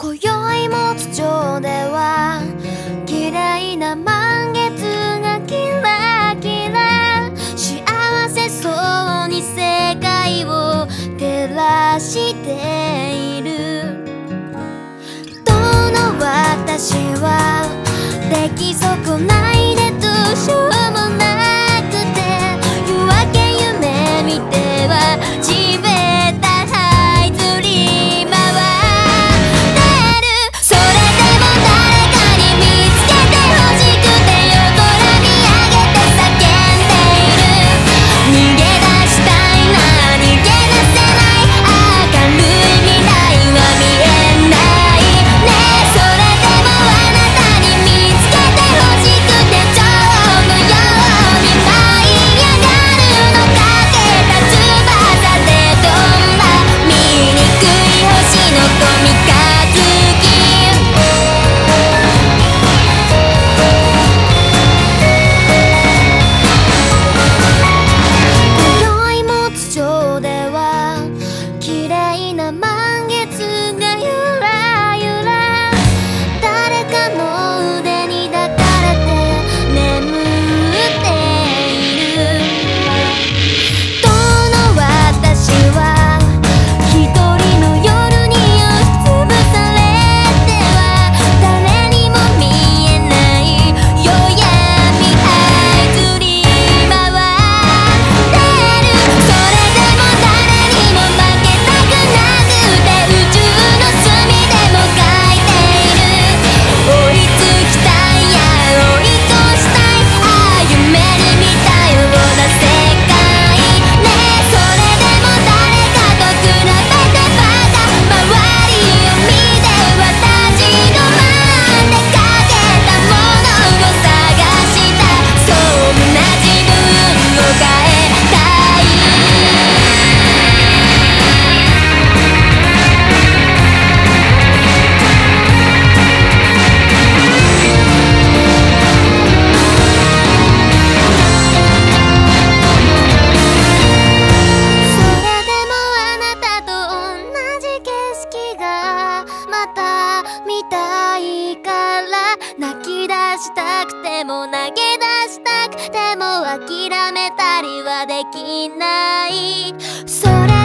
今宵も津町では嫌いな満月がキラキラ幸せそうに世界を照らしている。どの私も投げ出したくても諦めたりはできない。それ